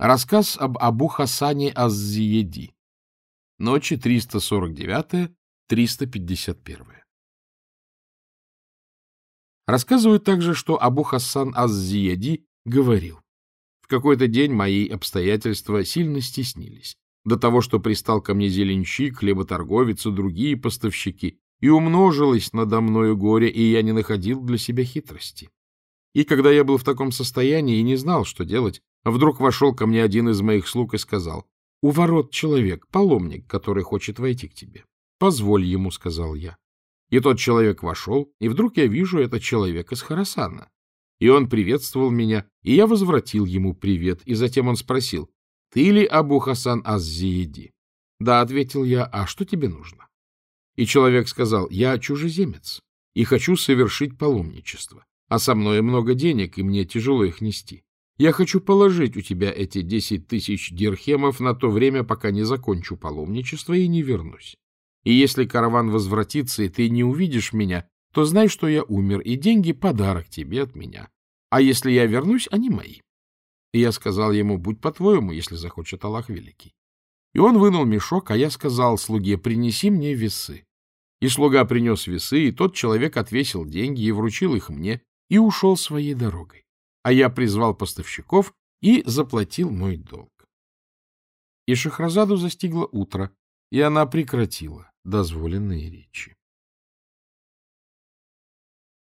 Рассказ об Абу Хасане Аз-Зиеди. Ночи 349-351. Рассказывают также, что Абу Хасан Аз-Зиеди говорил. В какой-то день мои обстоятельства сильно стеснились. До того, что пристал ко мне зеленщик, хлеботорговец и другие поставщики, и умножилось надо мною горе, и я не находил для себя хитрости. И когда я был в таком состоянии и не знал, что делать, вдруг вошел ко мне один из моих слуг и сказал, «У ворот человек, паломник, который хочет войти к тебе. Позволь ему», — сказал я. И тот человек вошел, и вдруг я вижу это человек из Харасана. И он приветствовал меня, и я возвратил ему привет, и затем он спросил, «Ты ли Абу Хасан Аз-Зиеди?» «Да», — ответил я, — «а что тебе нужно?» И человек сказал, «Я чужеземец и хочу совершить паломничество а со мной много денег, и мне тяжело их нести. Я хочу положить у тебя эти десять тысяч дирхемов на то время, пока не закончу паломничество и не вернусь. И если караван возвратится, и ты не увидишь меня, то знай, что я умер, и деньги — подарок тебе от меня. А если я вернусь, они мои. И я сказал ему, будь по-твоему, если захочет Аллах Великий. И он вынул мешок, а я сказал слуге, принеси мне весы. И слуга принес весы, и тот человек отвесил деньги и вручил их мне, и ушел своей дорогой, а я призвал поставщиков и заплатил мой долг. И Шахразаду застигло утро, и она прекратила дозволенные речи.